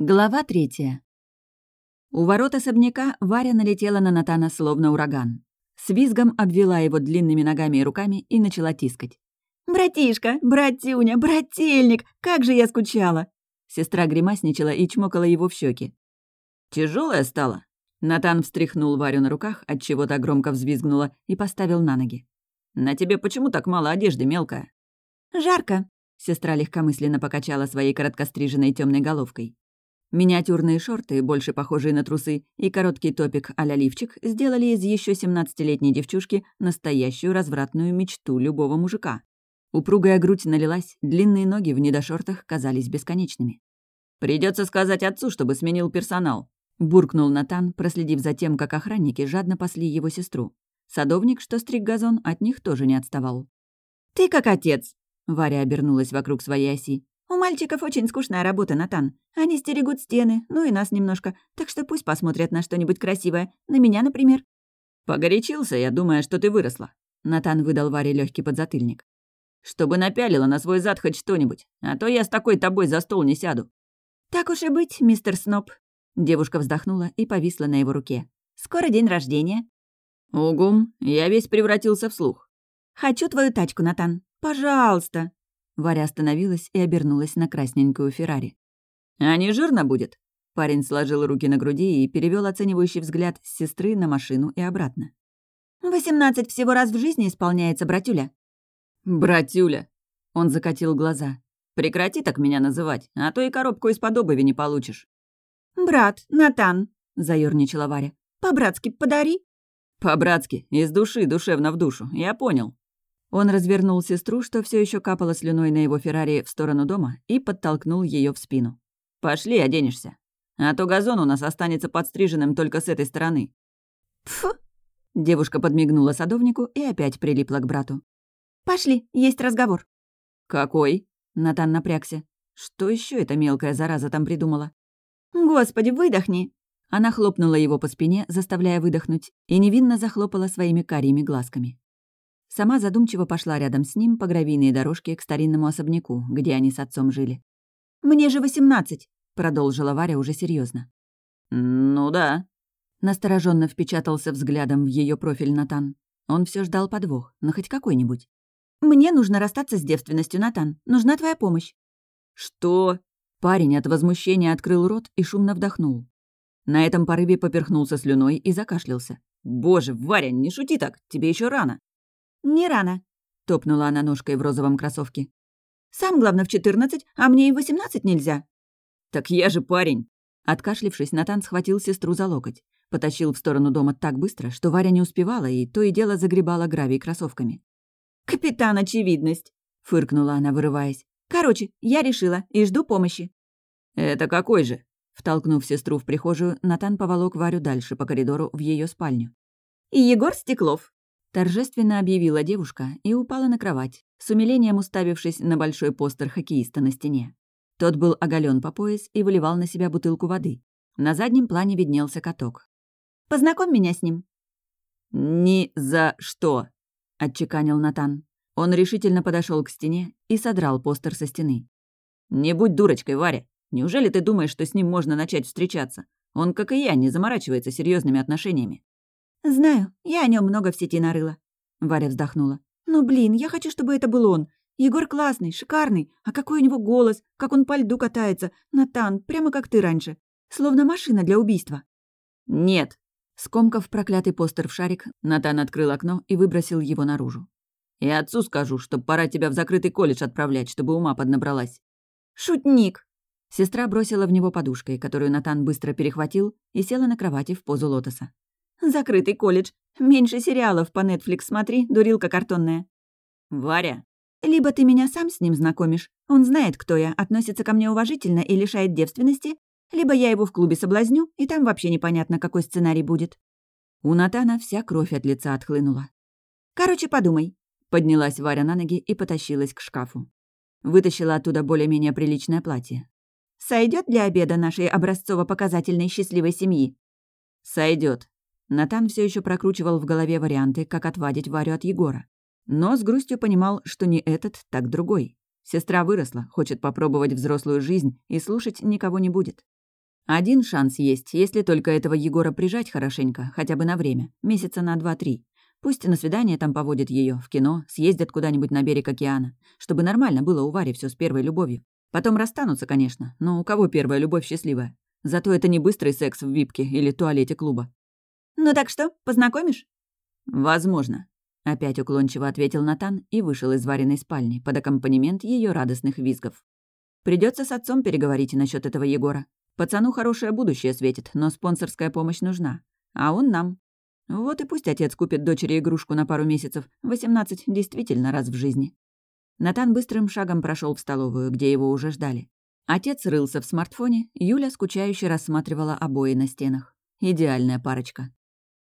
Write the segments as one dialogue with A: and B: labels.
A: Глава третья. У ворот особняка Варя налетела на Натана словно ураган. С визгом обвела его длинными ногами и руками и начала тискать. «Братишка, братюня, брательник, как же я скучала!» Сестра гримасничала и чмокала его в щеки. Тяжелая стала?» Натан встряхнул Варю на руках, от чего то громко взвизгнула, и поставил на ноги. «На тебе почему так мало одежды, мелкая?» «Жарко», — сестра легкомысленно покачала своей короткостриженной темной головкой. Миниатюрные шорты, больше похожие на трусы, и короткий топик а лифчик сделали из еще 17-летней девчушки настоящую развратную мечту любого мужика. Упругая грудь налилась, длинные ноги в недошортах казались бесконечными. Придется сказать отцу, чтобы сменил персонал», — буркнул Натан, проследив за тем, как охранники жадно пасли его сестру. Садовник, что стриг газон, от них тоже не отставал. «Ты как отец!» — Варя обернулась вокруг своей оси. «У мальчиков очень скучная работа, Натан. Они стерегут стены, ну и нас немножко, так что пусть посмотрят на что-нибудь красивое. На меня, например». «Погорячился, я думаю, что ты выросла». Натан выдал Варе легкий подзатыльник. «Чтобы напялила на свой зад хоть что-нибудь, а то я с такой тобой за стол не сяду». «Так уж и быть, мистер Сноп». Девушка вздохнула и повисла на его руке. «Скоро день рождения».
B: «Угум, я весь превратился в слух».
A: «Хочу твою тачку, Натан. Пожалуйста». Варя остановилась и обернулась на красненькую Феррари.
B: «А не жирно будет?»
A: Парень сложил руки на груди и перевел оценивающий взгляд с сестры на машину и обратно. «Восемнадцать всего раз в жизни исполняется, братюля».
B: «Братюля!»
A: Он закатил глаза.
B: «Прекрати так меня называть, а то и коробку из-под обуви не получишь».
A: «Брат, Натан!» — заёрничала Варя. «По-братски подари».
B: «По-братски, из души, душевно в душу, я понял».
A: Он развернул сестру, что все еще капала слюной на его Феррари в сторону дома, и подтолкнул ее в спину.
B: «Пошли, оденешься. А то газон у нас останется подстриженным только с этой стороны».
A: «Фу!» Девушка подмигнула садовнику и опять прилипла к брату. «Пошли, есть разговор».
B: «Какой?»
A: Натан напрягся. Что еще эта мелкая зараза там придумала? «Господи, выдохни!» Она хлопнула его по спине, заставляя выдохнуть, и невинно захлопала своими карими глазками. Сама задумчиво пошла рядом с ним по гравийной дорожке к старинному особняку, где они с отцом жили. «Мне же восемнадцать», — продолжила Варя уже серьезно.
B: «Ну да».
A: Настороженно впечатался взглядом в ее профиль Натан. Он все ждал подвох, но хоть какой-нибудь. «Мне нужно расстаться с девственностью, Натан. Нужна твоя помощь».
B: «Что?»
A: Парень от возмущения открыл рот и шумно вдохнул. На этом порыве поперхнулся слюной и закашлялся.
B: «Боже, Варя, не шути так, тебе еще рано».
A: «Не рано», — топнула она ножкой в розовом кроссовке. «Сам, главное, в четырнадцать, а мне и восемнадцать нельзя».
B: «Так я же парень».
A: Откашлившись, Натан схватил сестру за локоть. Потащил в сторону дома так быстро, что Варя не успевала и то и дело загребала гравий кроссовками. «Капитан Очевидность!» — фыркнула она, вырываясь. «Короче, я решила и жду помощи».
B: «Это какой же?»
A: Втолкнув сестру в прихожую, Натан поволок Варю дальше по коридору в ее спальню.
C: «И Егор Стеклов!»
A: Торжественно объявила девушка и упала на кровать, с умилением уставившись на большой постер хоккеиста на стене. Тот был оголен по пояс и выливал на себя бутылку воды. На заднем плане виднелся каток.
C: «Познакомь меня с ним».
B: «Ни за что!» — отчеканил Натан. Он решительно подошел к стене и содрал постер со стены. «Не будь дурочкой, Варя. Неужели ты думаешь, что с ним можно начать встречаться? Он, как и я, не заморачивается серьезными отношениями».
C: «Знаю, я о нем много в сети нарыла», — Варя вздохнула. «Но, блин, я хочу, чтобы это был он. Егор классный, шикарный. А какой у него голос, как он по льду катается. Натан, прямо как ты раньше. Словно машина для убийства».
B: «Нет».
A: Скомкав проклятый постер в шарик, Натан открыл окно и выбросил его наружу.
B: «И отцу скажу, что пора тебя в закрытый колледж отправлять, чтобы ума поднабралась».
C: «Шутник!»
A: Сестра бросила в него подушкой, которую Натан быстро перехватил, и села на кровати в позу лотоса.
C: «Закрытый колледж. Меньше сериалов по Netflix смотри, дурилка картонная».
B: «Варя».
C: «Либо ты меня сам с ним знакомишь. Он знает, кто я, относится ко мне уважительно и лишает девственности, либо я его в клубе соблазню, и там вообще непонятно, какой сценарий будет».
A: У Натана вся кровь от лица отхлынула.
C: «Короче, подумай».
A: Поднялась Варя на ноги и потащилась к шкафу. Вытащила оттуда более-менее приличное платье.
C: Сойдет для обеда нашей образцово-показательной счастливой семьи?»
A: Сойдет. Натан все еще прокручивал в голове варианты, как отвадить Варю от Егора. Но с грустью понимал, что не этот, так другой. Сестра выросла, хочет попробовать взрослую жизнь и слушать никого не будет. Один шанс есть, если только этого Егора прижать хорошенько, хотя бы на время, месяца на два-три. Пусть на свидание там поводит ее, в кино, съездят куда-нибудь на берег океана, чтобы нормально было у Вари все с первой любовью. Потом расстанутся, конечно, но у кого первая любовь счастливая? Зато это не быстрый секс в випке или туалете клуба.
C: «Ну так что, познакомишь?»
A: «Возможно», — опять уклончиво ответил Натан и вышел из вареной спальни под аккомпанемент ее радостных визгов. Придется с отцом переговорить насчет этого Егора. Пацану хорошее будущее светит, но спонсорская помощь нужна. А он нам. Вот и пусть отец купит дочери игрушку на пару месяцев. 18 действительно раз в жизни. Натан быстрым шагом прошел в столовую, где его уже ждали. Отец рылся в смартфоне, Юля скучающе рассматривала обои на стенах. Идеальная парочка.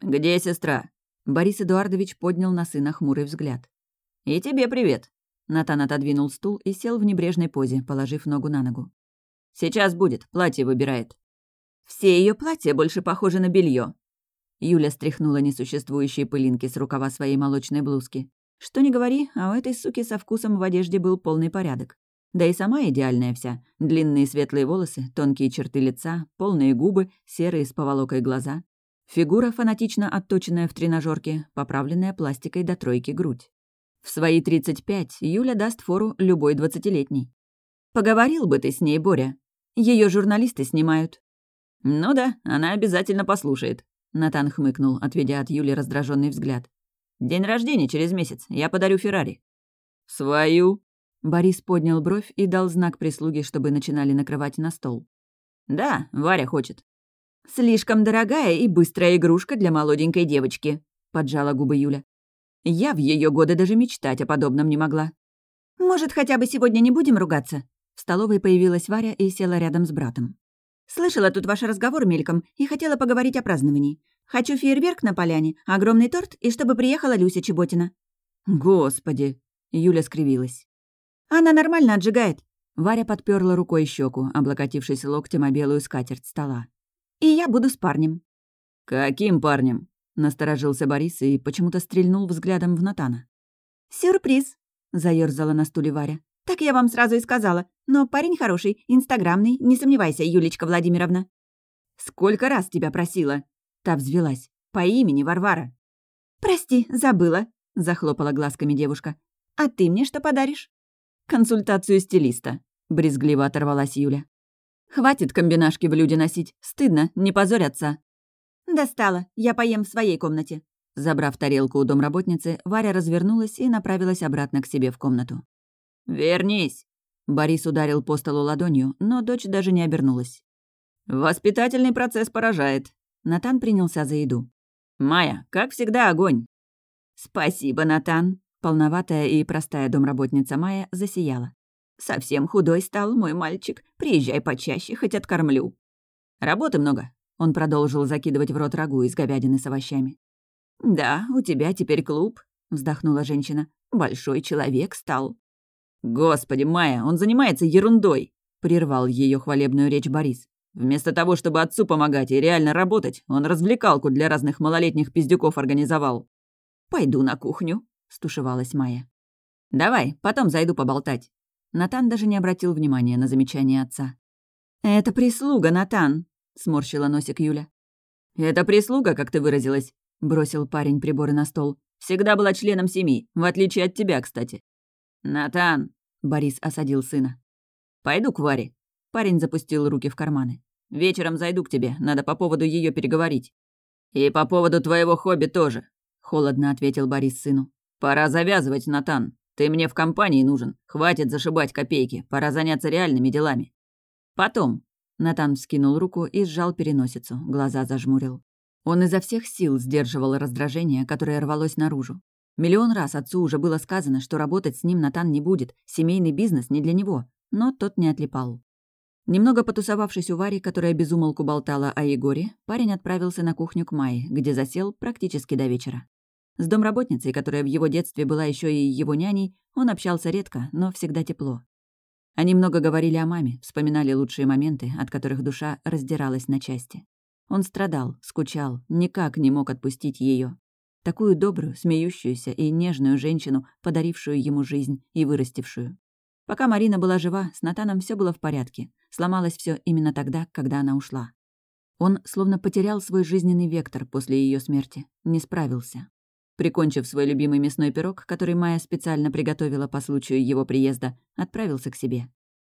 A: «Где сестра?» Борис Эдуардович поднял на сына хмурый взгляд. «И тебе привет!» Натан отодвинул стул и сел в небрежной позе, положив ногу на ногу. Сейчас будет, платье выбирает. Все ее платья больше похожи на белье. Юля стряхнула несуществующие пылинки с рукава своей молочной блузки. Что ни говори, а у этой суки со вкусом в одежде был полный порядок. Да и сама идеальная вся. Длинные светлые волосы, тонкие черты лица, полные губы, серые с поволокой глаза. Фигура, фанатично отточенная в тренажерке, поправленная пластикой до тройки грудь. В свои 35 Юля даст фору любой двадцатилетней. Поговорил бы ты с ней, Боря. Ее журналисты снимают». «Ну да, она обязательно послушает», — Натан хмыкнул, отведя от Юли раздраженный взгляд. «День рождения через месяц. Я подарю Феррари». «Свою?» Борис поднял бровь и дал знак прислуге, чтобы начинали накрывать на стол. «Да, Варя хочет». «Слишком дорогая и быстрая игрушка для молоденькой девочки», — поджала губы Юля. «Я в ее годы даже мечтать о подобном не могла».
C: «Может, хотя бы сегодня не будем ругаться?»
A: В столовой появилась Варя и села рядом с братом.
C: «Слышала тут ваш разговор мельком и хотела поговорить о праздновании. Хочу фейерверк на поляне, огромный торт и чтобы приехала Люся Чеботина».
A: «Господи!» — Юля скривилась.
C: «Она нормально отжигает».
A: Варя подперла рукой щеку, облокотившись локтем о белую скатерть стола.
C: «И я буду с парнем».
A: «Каким парнем?» — насторожился Борис и почему-то стрельнул взглядом в Натана.
C: «Сюрприз!» — заёрзала на стуле Варя. «Так я вам сразу и сказала. Но парень хороший, инстаграмный, не сомневайся, Юлечка Владимировна».
A: «Сколько раз тебя просила?» Та взвелась. «По имени Варвара».
C: «Прости, забыла», — захлопала глазками девушка. «А ты мне что подаришь?»
A: «Консультацию стилиста», — брезгливо оторвалась Юля. «Хватит комбинашки в люди носить. Стыдно, не позорь отца».
C: «Достала. Я поем в своей комнате».
A: Забрав тарелку у домработницы, Варя развернулась и направилась обратно к себе в комнату. «Вернись!» Борис ударил по столу ладонью, но дочь даже не обернулась. «Воспитательный процесс поражает». Натан принялся за еду. «Майя, как всегда, огонь!» «Спасибо, Натан!» Полноватая и простая домработница Майя засияла. «Совсем худой стал мой мальчик. Приезжай почаще, хоть откормлю». «Работы много», — он продолжил закидывать в рот рагу из говядины с овощами. «Да, у тебя теперь клуб», — вздохнула женщина. «Большой человек стал». «Господи, Майя, он занимается ерундой!» — прервал ее хвалебную речь Борис. «Вместо того, чтобы отцу помогать и реально работать, он развлекалку для разных малолетних пиздюков организовал». «Пойду на кухню», — стушевалась Майя. «Давай, потом зайду поболтать». Натан даже не обратил внимания на замечание отца. «Это прислуга, Натан», — сморщила носик Юля. «Это прислуга, как ты выразилась», — бросил парень приборы на стол. «Всегда была членом семьи, в отличие от тебя, кстати. «Натан!» — Борис осадил сына. «Пойду к Варе». Парень запустил руки в карманы. «Вечером зайду к тебе, надо по поводу ее переговорить». «И по поводу твоего хобби тоже», — холодно ответил Борис сыну. «Пора завязывать, Натан. Ты мне в компании нужен. Хватит зашибать копейки, пора заняться реальными делами». «Потом». Натан вскинул руку и сжал переносицу, глаза зажмурил. Он изо всех сил сдерживал раздражение, которое рвалось наружу. Миллион раз отцу уже было сказано, что работать с ним Натан не будет, семейный бизнес не для него, но тот не отлипал. Немного потусовавшись у Вари, которая безумолку болтала о Егоре, парень отправился на кухню к Майе, где засел практически до вечера. С домработницей, которая в его детстве была еще и его няней, он общался редко, но всегда тепло. Они много говорили о маме, вспоминали лучшие моменты, от которых душа раздиралась на части. Он страдал, скучал, никак не мог отпустить ее. Такую добрую, смеющуюся и нежную женщину, подарившую ему жизнь и вырастившую. Пока Марина была жива, с Натаном все было в порядке. Сломалось все именно тогда, когда она ушла. Он словно потерял свой жизненный вектор после ее смерти, не справился. Прикончив свой любимый мясной пирог, который Майя специально приготовила по случаю его приезда, отправился к себе.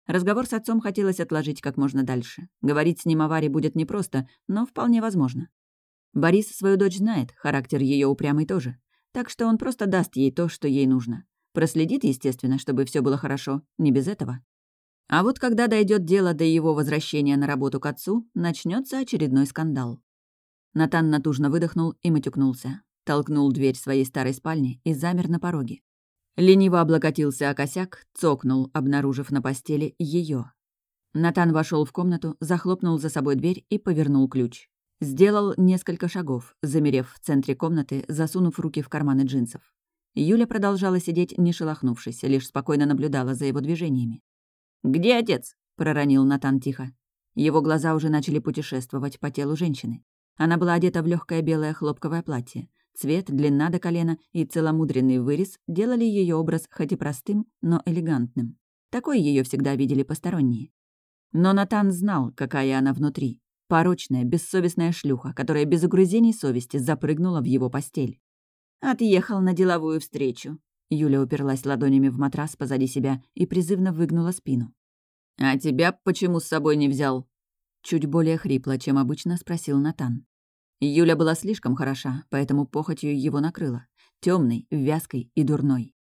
A: Разговор с отцом хотелось отложить как можно дальше. Говорить с ним о Варе будет непросто, но вполне возможно. Борис свою дочь знает, характер ее упрямый тоже. Так что он просто даст ей то, что ей нужно. Проследит, естественно, чтобы все было хорошо, не без этого. А вот когда дойдет дело до его возвращения на работу к отцу, начнется очередной скандал. Натан натужно выдохнул и матюкнулся. Толкнул дверь своей старой спальни и замер на пороге. Лениво облокотился о косяк, цокнул, обнаружив на постели ее. Натан вошел в комнату, захлопнул за собой дверь и повернул ключ. Сделал несколько шагов, замерев в центре комнаты, засунув руки в карманы джинсов. Юля продолжала сидеть, не шелохнувшись, лишь спокойно наблюдала за его движениями. «Где отец?» — проронил Натан тихо. Его глаза уже начали путешествовать по телу женщины. Она была одета в легкое белое хлопковое платье. Цвет, длина до колена и целомудренный вырез делали ее образ хоть и простым, но элегантным. Такой ее всегда видели посторонние. Но Натан знал, какая она внутри. Порочная, бессовестная шлюха, которая без угрызений совести запрыгнула в его постель. «Отъехал на деловую встречу». Юля уперлась ладонями в матрас позади себя и призывно выгнула спину. «А тебя почему с собой не взял?» Чуть более хрипло, чем обычно, спросил Натан. Юля была слишком хороша, поэтому похотью его накрыла. Темной, вязкой и дурной.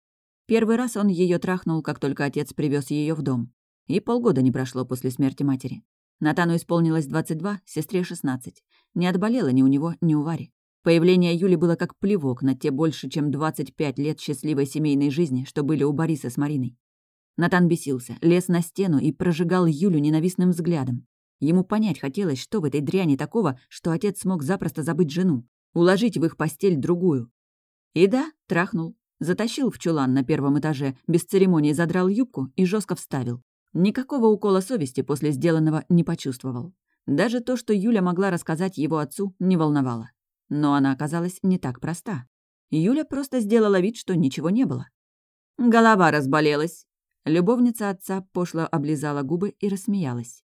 A: Первый раз он ее трахнул, как только отец привез ее в дом. И полгода не прошло после смерти матери. Натану исполнилось 22, сестре 16. Не отболела ни у него, ни у Вари. Появление Юли было как плевок на те больше, чем 25 лет счастливой семейной жизни, что были у Бориса с Мариной. Натан бесился, лез на стену и прожигал Юлю ненавистным взглядом. Ему понять хотелось, что в этой дряни такого, что отец смог запросто забыть жену, уложить в их постель другую. И да, трахнул. Затащил в чулан на первом этаже, без церемонии задрал юбку и жестко вставил. Никакого укола совести после сделанного не почувствовал. Даже то, что Юля могла рассказать его отцу, не волновало. Но она оказалась не так проста. Юля просто сделала вид, что ничего не было. Голова разболелась. Любовница отца пошло облизала губы и рассмеялась.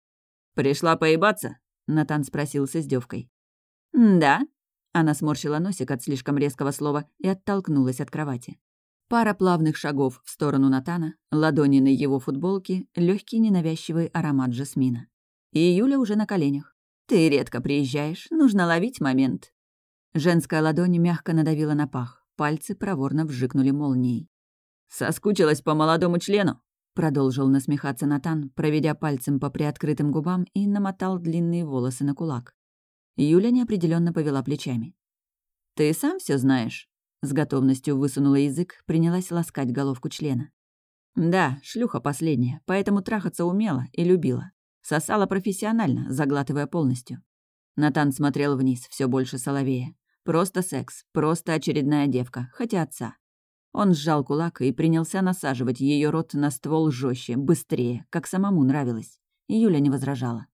A: «Пришла поебаться?» — Натан спросил с издевкой. «Да». Она сморщила носик от слишком резкого слова и оттолкнулась от кровати. Пара плавных шагов в сторону Натана, ладони на его футболке, легкий ненавязчивый аромат жасмина. И Юля уже на коленях. «Ты редко приезжаешь, нужно ловить момент». Женская ладонь мягко надавила на пах, пальцы проворно вжикнули молнией. «Соскучилась по молодому члену?» Продолжил насмехаться Натан, проведя пальцем по приоткрытым губам и намотал длинные волосы на кулак. Юля неопределенно повела плечами. «Ты сам все знаешь?» С готовностью высунула язык, принялась ласкать головку члена. Да, шлюха последняя, поэтому трахаться умела и любила. Сосала профессионально, заглатывая полностью. Натан смотрел вниз, все больше соловея. Просто секс, просто очередная девка, хотя отца. Он сжал кулак и принялся насаживать ее рот на ствол жестче, быстрее, как самому нравилось. Юля не возражала.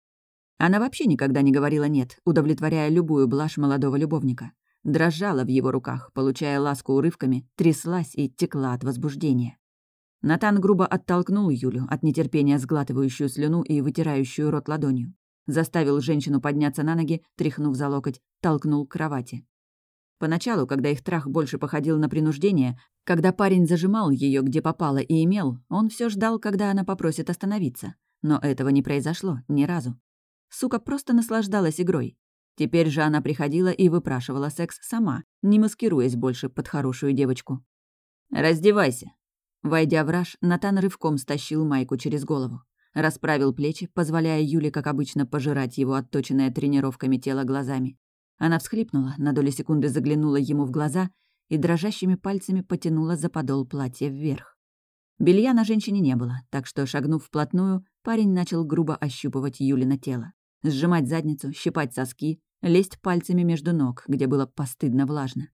A: Она вообще никогда не говорила «нет», удовлетворяя любую блажь молодого любовника. Дрожала в его руках, получая ласку урывками, тряслась и текла от возбуждения. Натан грубо оттолкнул Юлю, от нетерпения сглатывающую слюну и вытирающую рот ладонью. Заставил женщину подняться на ноги, тряхнув за локоть, толкнул к кровати. Поначалу, когда их трах больше походил на принуждение, когда парень зажимал ее, где попало и имел, он все ждал, когда она попросит остановиться. Но этого не произошло ни разу. Сука просто наслаждалась игрой. Теперь же она приходила и выпрашивала секс сама, не маскируясь больше под хорошую девочку. «Раздевайся!» Войдя в раж, Натан рывком стащил майку через голову. Расправил плечи, позволяя Юле, как обычно, пожирать его отточенное тренировками тело глазами. Она всхлипнула, на долю секунды заглянула ему в глаза и дрожащими пальцами потянула за подол платья вверх. Белья на женщине не было, так что, шагнув вплотную, парень начал грубо ощупывать Юлина тело. Сжимать задницу, щипать соски, лезть пальцами между ног, где было постыдно влажно.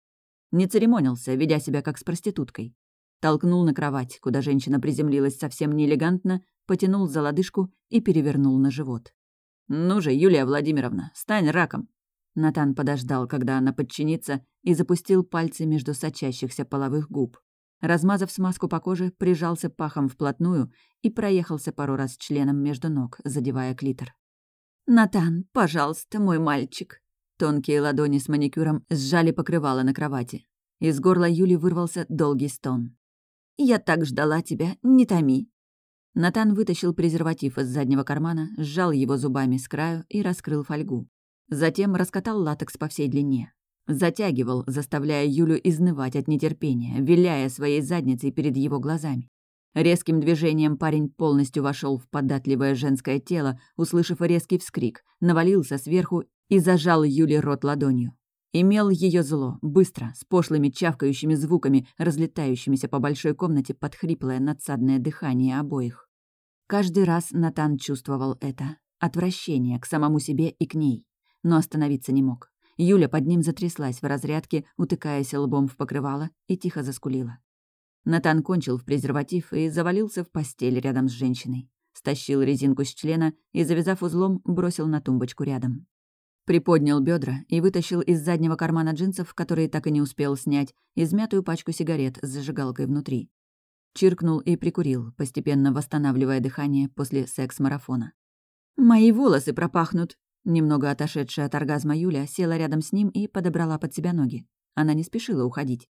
A: Не церемонился, ведя себя как с проституткой. Толкнул на кровать, куда женщина приземлилась совсем неэлегантно, потянул за лодыжку и перевернул на живот. «Ну же, Юлия Владимировна, стань раком!» Натан подождал, когда она подчинится, и запустил пальцы между сочащихся половых губ. Размазав смазку по коже, прижался пахом вплотную и проехался пару раз членом между ног, задевая клитор. «Натан, пожалуйста, мой мальчик!» Тонкие ладони с маникюром сжали покрывало на кровати. Из горла Юли вырвался долгий стон. «Я так ждала тебя, не томи!» Натан вытащил презерватив из заднего кармана, сжал его зубами с краю и раскрыл фольгу. Затем раскатал латекс по всей длине. Затягивал, заставляя Юлю изнывать от нетерпения, виляя своей задницей перед его глазами. Резким движением парень полностью вошел в податливое женское тело, услышав резкий вскрик, навалился сверху и зажал Юле рот ладонью. Имел ее зло, быстро, с пошлыми чавкающими звуками, разлетающимися по большой комнате под хриплое надсадное дыхание обоих. Каждый раз Натан чувствовал это. Отвращение к самому себе и к ней. Но остановиться не мог. Юля под ним затряслась в разрядке, утыкаясь лбом в покрывало, и тихо заскулила. Натан кончил в презерватив и завалился в постель рядом с женщиной. Стащил резинку с члена и, завязав узлом, бросил на тумбочку рядом. Приподнял бедра и вытащил из заднего кармана джинсов, которые так и не успел снять, измятую пачку сигарет с зажигалкой внутри. Чиркнул и прикурил, постепенно восстанавливая дыхание после секс-марафона. «Мои волосы пропахнут!» Немного отошедшая от оргазма Юля села рядом с ним и подобрала под себя ноги. Она не спешила уходить.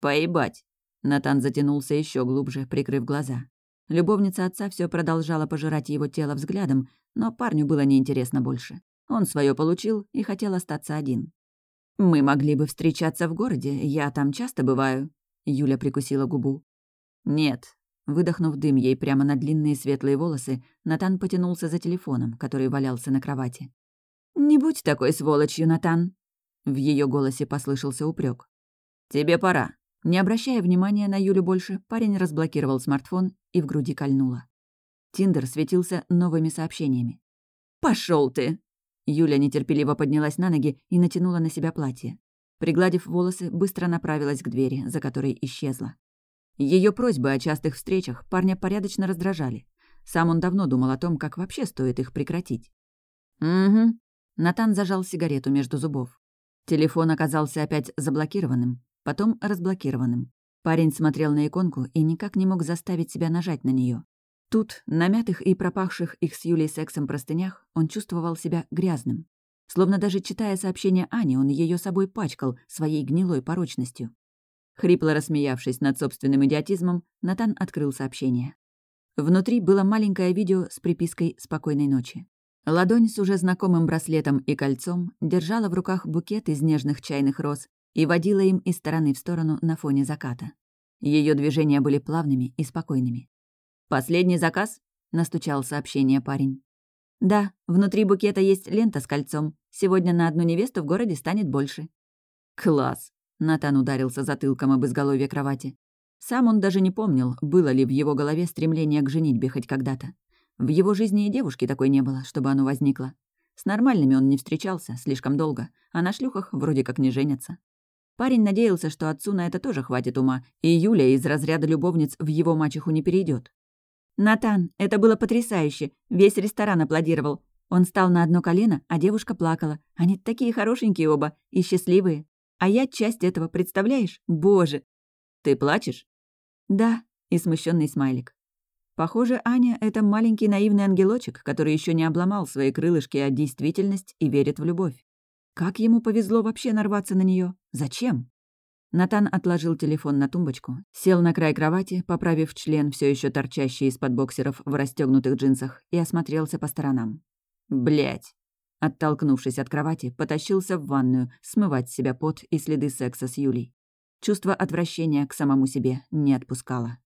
A: «Поебать!» Натан затянулся еще глубже, прикрыв глаза. Любовница отца все продолжала пожирать его тело взглядом, но парню было неинтересно больше. Он свое получил и хотел остаться один. «Мы могли бы встречаться в городе, я там часто бываю», — Юля прикусила губу. «Нет». Выдохнув дым ей прямо на длинные светлые волосы, Натан потянулся за телефоном, который валялся на кровати. «Не будь такой сволочью, Натан!» В ее голосе послышался упрек. «Тебе пора». Не обращая внимания на Юлю больше, парень разблокировал смартфон и в груди кольнуло. Тиндер светился новыми сообщениями. Пошел ты!» Юля нетерпеливо поднялась на ноги и натянула на себя платье. Пригладив волосы, быстро направилась к двери, за которой исчезла. Ее просьбы о частых встречах парня порядочно раздражали. Сам он давно думал о том, как вообще стоит их прекратить. «Угу». Натан зажал сигарету между зубов. Телефон оказался опять заблокированным, потом разблокированным. Парень смотрел на иконку и никак не мог заставить себя нажать на нее. Тут, на мятых и пропахших их с Юлей сексом простынях, он чувствовал себя грязным. Словно даже читая сообщение Ани, он ее собой пачкал своей гнилой порочностью. Хрипло рассмеявшись над собственным идиотизмом, Натан открыл сообщение. Внутри было маленькое видео с припиской «Спокойной ночи». Ладонь с уже знакомым браслетом и кольцом держала в руках букет из нежных чайных роз и водила им из стороны в сторону на фоне заката. Ее движения были плавными и спокойными. «Последний заказ?» — настучал сообщение парень. «Да, внутри букета есть лента с кольцом. Сегодня на одну невесту в городе станет больше». «Класс!» — Натан ударился затылком об изголовье кровати. Сам он даже не помнил, было ли в его голове стремление к женитьбе хоть когда-то. В его жизни и девушки такой не было, чтобы оно возникло. С нормальными он не встречался слишком долго, а на шлюхах вроде как не женятся. Парень надеялся, что отцу на это тоже хватит ума, и Юля из разряда любовниц в его мачеху не перейдет. «Натан, это было потрясающе. Весь ресторан аплодировал. Он стал на одно колено, а девушка плакала. Они такие хорошенькие оба и счастливые. А я часть этого, представляешь? Боже!» «Ты плачешь?» «Да», и смущенный смайлик. Похоже, Аня — это маленький наивный ангелочек, который еще не обломал свои крылышки от действительность и верит в любовь. Как ему повезло вообще нарваться на нее? Зачем? Натан отложил телефон на тумбочку, сел на край кровати, поправив член, все еще торчащий из-под боксеров в расстегнутых джинсах, и осмотрелся по сторонам. Блять! Оттолкнувшись от кровати, потащился в ванную смывать с себя пот и следы секса с Юлей. Чувство отвращения к самому себе не отпускало.